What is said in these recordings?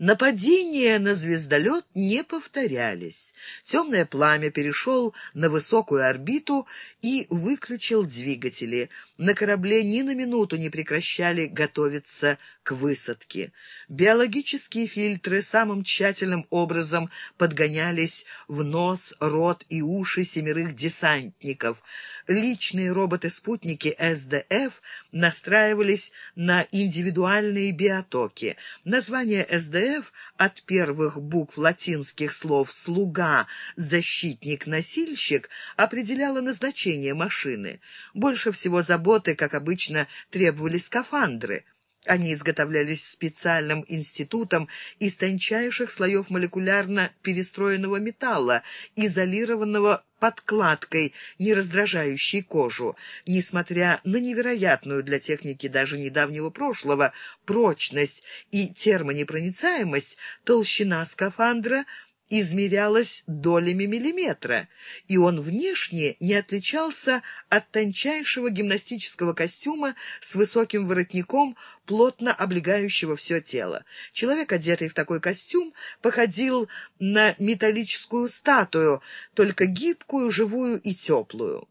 Нападения на звездолет не повторялись. Темное пламя перешел на высокую орбиту и выключил двигатели. На корабле ни на минуту не прекращали готовиться к высадке. Биологические фильтры самым тщательным образом подгонялись в нос, рот и уши семерых десантников. Личные роботы-спутники СДФ настраивались на индивидуальные биотоки. Название СДФ от первых букв латинских слов «слуга», «защитник», «носильщик» определяло назначение машины. Больше всего заботы, как обычно, требовали скафандры. Они изготовлялись специальным институтом из тончайших слоев молекулярно перестроенного металла, изолированного подкладкой, не раздражающей кожу. Несмотря на невероятную для техники даже недавнего прошлого прочность и термонепроницаемость, толщина скафандра – измерялась долями миллиметра, и он внешне не отличался от тончайшего гимнастического костюма с высоким воротником, плотно облегающего все тело. Человек, одетый в такой костюм, походил на металлическую статую, только гибкую, живую и теплую.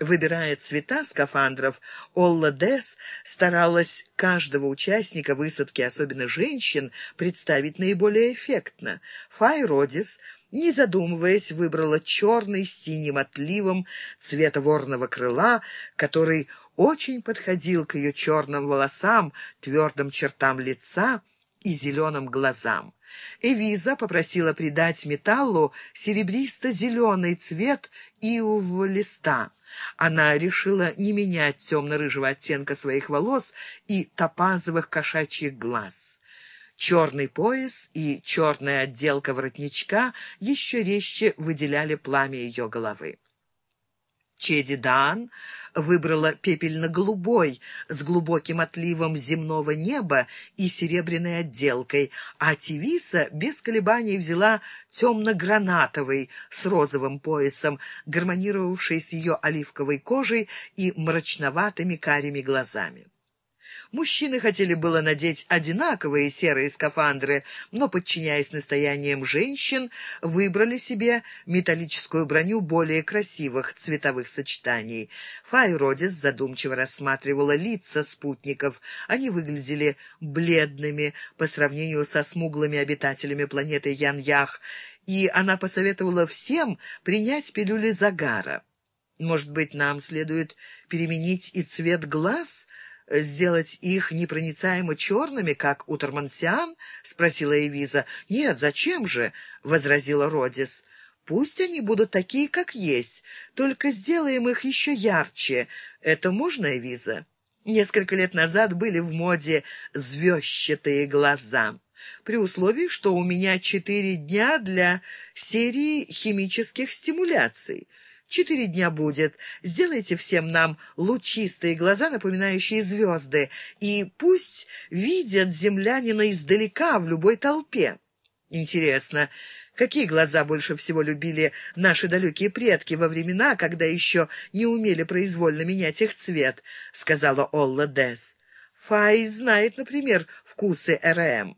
Выбирая цвета скафандров, Олла Дес старалась каждого участника высадки, особенно женщин, представить наиболее эффектно. Фай не задумываясь, выбрала черный с синим отливом цвета ворного крыла, который очень подходил к ее черным волосам, твердым чертам лица и зеленым глазам. Эвиза попросила придать металлу серебристо-зеленый цвет иувого листа. Она решила не менять темно-рыжего оттенка своих волос и топазовых кошачьих глаз. Черный пояс и черная отделка воротничка еще резче выделяли пламя ее головы. Чеди Дан выбрала пепельно-голубой с глубоким отливом земного неба и серебряной отделкой, а Тивиса без колебаний взяла темно-гранатовый с розовым поясом, гармонировавший с ее оливковой кожей и мрачноватыми карими глазами. Мужчины хотели было надеть одинаковые серые скафандры, но, подчиняясь настояниям женщин, выбрали себе металлическую броню более красивых цветовых сочетаний. Фай Родис задумчиво рассматривала лица спутников. Они выглядели бледными по сравнению со смуглыми обитателями планеты Ян-Ях, и она посоветовала всем принять пилюли загара. «Может быть, нам следует переменить и цвет глаз?» Сделать их непроницаемо черными, как у тормансиан?» — спросила Эвиза. «Нет, зачем же?» — возразила Родис. «Пусть они будут такие, как есть, только сделаем их еще ярче. Это можно, Эвиза?» Несколько лет назад были в моде звездчатые глаза при условии, что у меня четыре дня для серии химических стимуляций. Четыре дня будет. Сделайте всем нам лучистые глаза, напоминающие звезды, и пусть видят землянина издалека в любой толпе. Интересно, какие глаза больше всего любили наши далекие предки во времена, когда еще не умели произвольно менять их цвет, — сказала Олла Дес. Фай знает, например, вкусы РМ.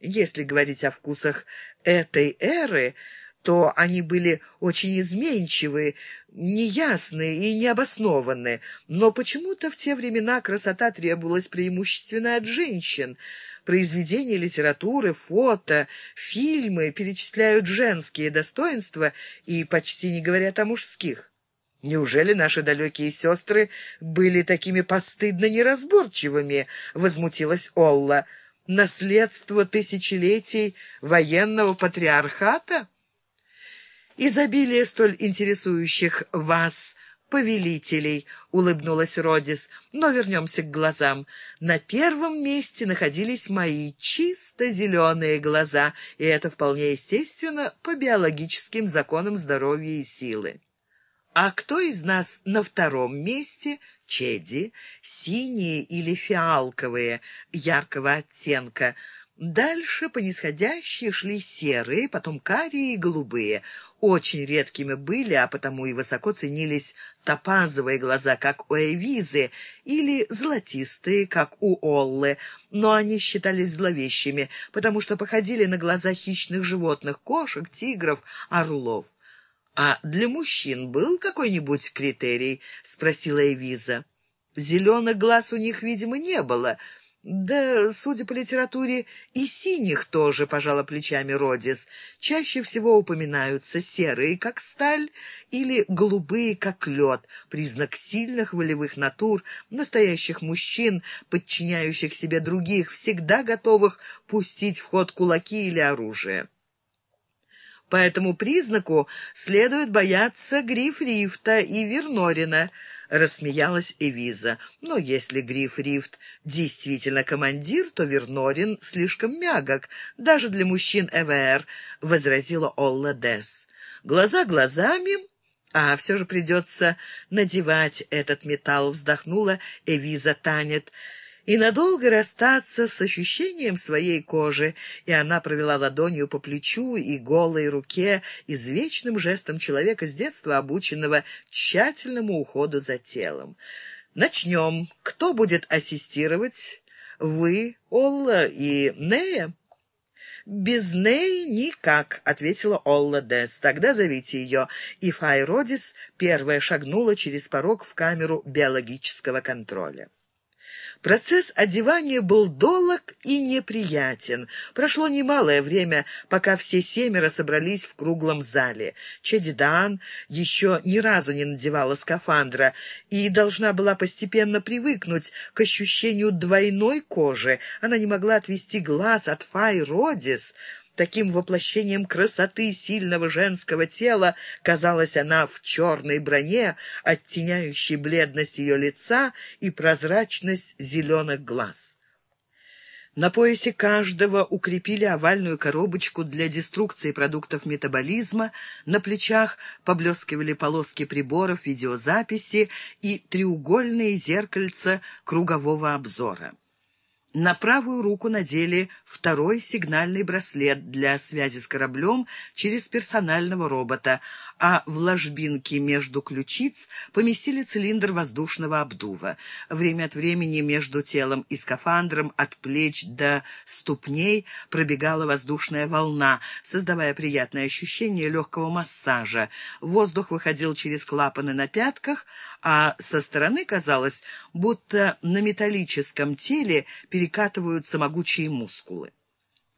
Если говорить о вкусах этой эры, то они были очень изменчивы, неясны и необоснованны, но почему-то в те времена красота требовалась преимущественно от женщин. Произведения литературы, фото, фильмы перечисляют женские достоинства и почти не говорят о мужских. «Неужели наши далекие сестры были такими постыдно неразборчивыми?» — возмутилась Олла. «Наследство тысячелетий военного патриархата?» Изобилие столь интересующих вас повелителей», — улыбнулась Родис. «Но вернемся к глазам. На первом месте находились мои чисто зеленые глаза, и это вполне естественно по биологическим законам здоровья и силы. А кто из нас на втором месте?» Чеди, синие или фиалковые, яркого оттенка, Дальше по нисходящей шли серые, потом карие и голубые. Очень редкими были, а потому и высоко ценились топазовые глаза, как у Эвизы, или золотистые, как у Оллы, но они считались зловещими, потому что походили на глаза хищных животных, кошек, тигров, орлов. «А для мужчин был какой-нибудь критерий?» — спросила Эвиза. «Зеленых глаз у них, видимо, не было». Да, судя по литературе, и синих тоже, пожала плечами Родис. Чаще всего упоминаются серые, как сталь, или голубые, как лед, признак сильных волевых натур, настоящих мужчин, подчиняющих себе других, всегда готовых пустить в ход кулаки или оружие. По этому признаку следует бояться Гриф-Рифта и Вернорина —— рассмеялась Эвиза. «Но если Гриф Рифт действительно командир, то Вернорин слишком мягок, даже для мужчин ЭВР», — возразила Олла Десс. «Глаза глазами...» «А все же придется надевать этот металл», — вздохнула Эвиза Танет и надолго расстаться с ощущением своей кожи, и она провела ладонью по плечу и голой руке, извечным жестом человека с детства обученного тщательному уходу за телом. «Начнем. Кто будет ассистировать? Вы, Олла и Нея?» «Без Неи никак», — ответила Олла Дес. «Тогда зовите ее». И Фай Родис первая шагнула через порог в камеру биологического контроля. Процесс одевания был долг и неприятен. Прошло немалое время, пока все семеро собрались в круглом зале. Чедидан еще ни разу не надевала скафандра и должна была постепенно привыкнуть к ощущению двойной кожи. Она не могла отвести глаз от Фай Родис, Таким воплощением красоты сильного женского тела казалась она в черной броне, оттеняющей бледность ее лица и прозрачность зеленых глаз. На поясе каждого укрепили овальную коробочку для деструкции продуктов метаболизма, на плечах поблескивали полоски приборов видеозаписи и треугольные зеркальца кругового обзора. На правую руку надели второй сигнальный браслет для связи с кораблем через персонального робота, а в ложбинке между ключиц поместили цилиндр воздушного обдува. Время от времени между телом и скафандром от плеч до ступней пробегала воздушная волна, создавая приятное ощущение легкого массажа. Воздух выходил через клапаны на пятках, а со стороны казалось, будто на металлическом теле перекатываются могучие мускулы.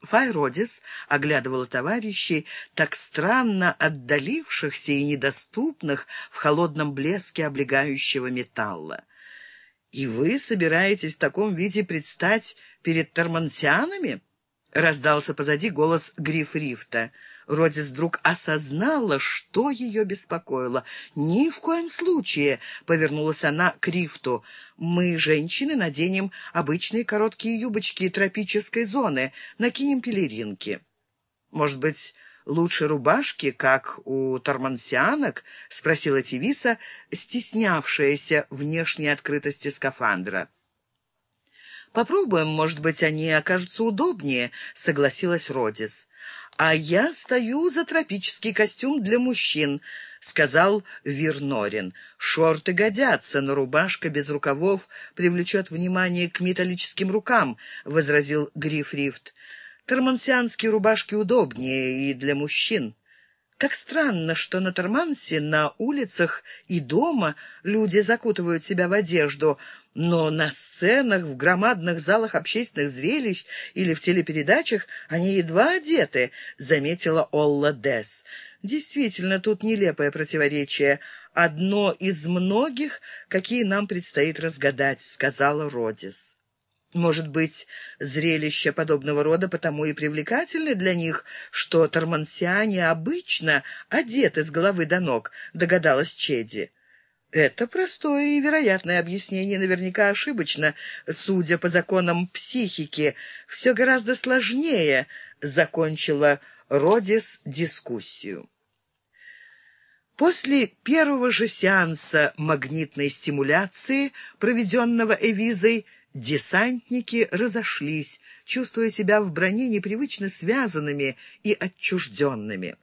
Файродис оглядывала товарищей, так странно отдалившихся и недоступных в холодном блеске облегающего металла. «И вы собираетесь в таком виде предстать перед тормансианами?» — раздался позади голос Гриф Рифта. Родис вдруг осознала, что ее беспокоило. «Ни в коем случае!» — повернулась она к Рифту. «Мы, женщины, наденем обычные короткие юбочки тропической зоны, накинем пелеринки». «Может быть, лучше рубашки, как у тормансианок?» — спросила Тивиса, стеснявшаяся внешней открытости скафандра. «Попробуем, может быть, они окажутся удобнее», — согласилась Родис. «А я стою за тропический костюм для мужчин», — сказал Вернорин. «Шорты годятся, но рубашка без рукавов привлечет внимание к металлическим рукам», — возразил Грифрифт. «Тормансианские рубашки удобнее и для мужчин». Как странно, что на Тормансе, на улицах и дома люди закутывают себя в одежду, но на сценах, в громадных залах общественных зрелищ или в телепередачах они едва одеты, заметила Олла Десс. Действительно, тут нелепое противоречие. Одно из многих, какие нам предстоит разгадать, сказала Родис. Может быть, зрелища подобного рода потому и привлекательны для них, что тормансиане обычно одеты с головы до ног, догадалась Чеди. Это простое и вероятное объяснение наверняка ошибочно, судя по законам психики. Все гораздо сложнее, закончила Родис дискуссию. После первого же сеанса магнитной стимуляции, проведенного Эвизой, Десантники разошлись, чувствуя себя в броне непривычно связанными и отчужденными.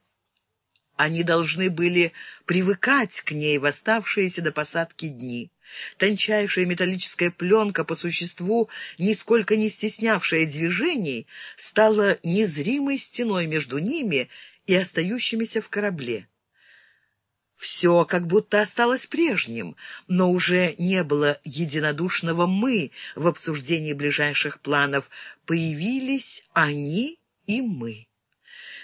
Они должны были привыкать к ней в оставшиеся до посадки дни. Тончайшая металлическая пленка, по существу, нисколько не стеснявшая движений, стала незримой стеной между ними и остающимися в корабле. Все как будто осталось прежним, но уже не было единодушного «мы» в обсуждении ближайших планов. Появились они и мы.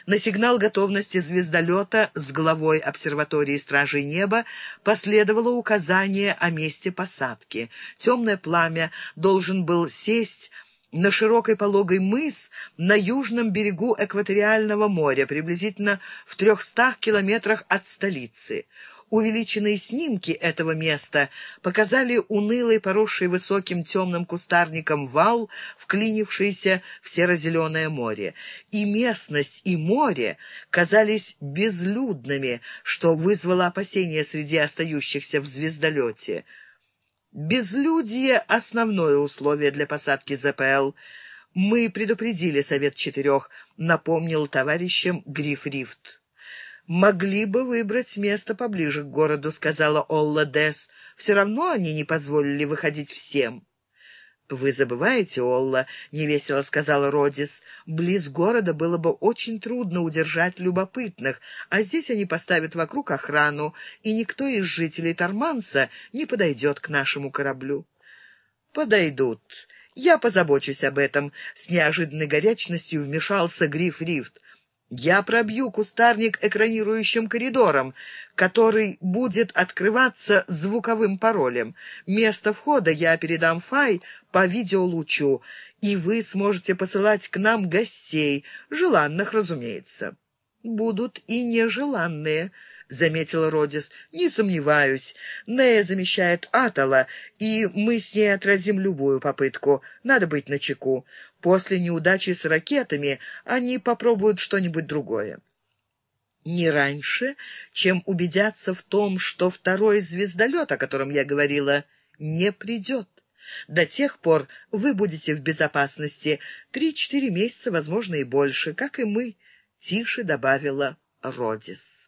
На сигнал готовности звездолета с главой обсерватории Стражей Неба последовало указание о месте посадки. Темное пламя должен был сесть на широкой пологой мыс на южном берегу экваториального моря, приблизительно в трехстах километрах от столицы. Увеличенные снимки этого места показали унылый, поросший высоким темным кустарником вал, вклинившийся в серо-зеленое море. И местность, и море казались безлюдными, что вызвало опасения среди остающихся в звездолете. Безлюдье — основное условие для посадки ЗПЛ. Мы предупредили Совет Четырех, напомнил товарищам Гриф Рифт. «Могли бы выбрать место поближе к городу», — сказала Олла Дес. «Все равно они не позволили выходить всем». «Вы забываете, Олла», — невесело сказала Родис. «Близ города было бы очень трудно удержать любопытных, а здесь они поставят вокруг охрану, и никто из жителей Торманса не подойдет к нашему кораблю». «Подойдут. Я позабочусь об этом», — с неожиданной горячностью вмешался Гриф Рифт. Я пробью кустарник экранирующим коридором, который будет открываться звуковым паролем. Место входа я передам Фай по видеолучу, и вы сможете посылать к нам гостей, желанных, разумеется. Будут и нежеланные, — заметила Родис. «Не сомневаюсь. Нея замещает Атала, и мы с ней отразим любую попытку. Надо быть начеку. После неудачи с ракетами они попробуют что-нибудь другое. Не раньше, чем убедятся в том, что второй звездолет, о котором я говорила, не придет. До тех пор вы будете в безопасности три-четыре месяца, возможно, и больше, как и мы, — тише добавила Родис.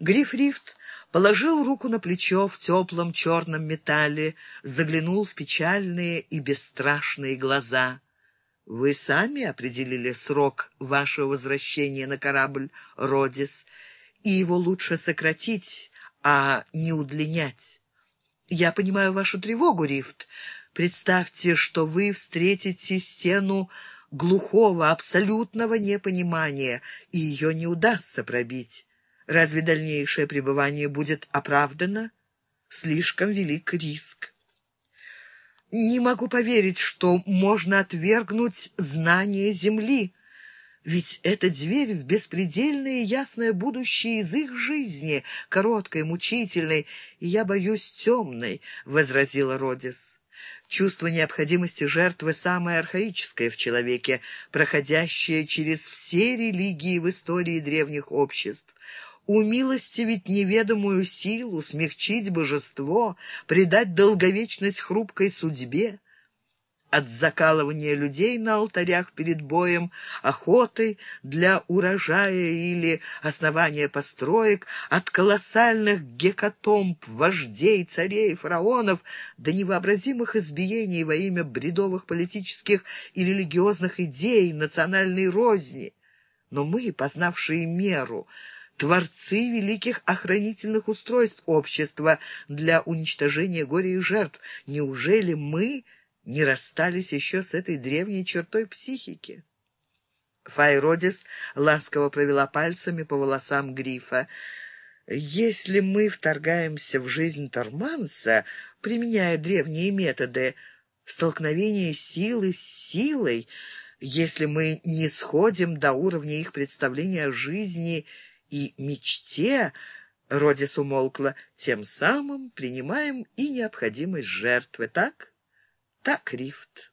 Гриф-рифт положил руку на плечо в теплом черном металле, заглянул в печальные и бесстрашные глаза — вы сами определили срок вашего возвращения на корабль «Родис», и его лучше сократить, а не удлинять. Я понимаю вашу тревогу, Рифт. Представьте, что вы встретите стену глухого, абсолютного непонимания, и ее не удастся пробить. Разве дальнейшее пребывание будет оправдано? Слишком велик риск. Не могу поверить, что можно отвергнуть знание Земли. Ведь это дверь в беспредельное и ясное будущее из их жизни, короткой, мучительной, и я боюсь темной, — возразила Родис. Чувство необходимости жертвы самое архаическое в человеке, проходящее через все религии в истории древних обществ умилостивить неведомую силу, смягчить божество, придать долговечность хрупкой судьбе. От закалывания людей на алтарях перед боем, охотой для урожая или основания построек, от колоссальных гекатомб, вождей, царей, фараонов, до невообразимых избиений во имя бредовых политических и религиозных идей, национальной розни. Но мы, познавшие меру, творцы великих охранительных устройств общества для уничтожения горя и жертв. Неужели мы не расстались еще с этой древней чертой психики? Файродис ласково провела пальцами по волосам грифа. «Если мы вторгаемся в жизнь Торманса, применяя древние методы, столкновение силы с силой, если мы не сходим до уровня их представления о жизни и мечте, Родис умолкла, тем самым принимаем и необходимость жертвы, так? Так, Рифт.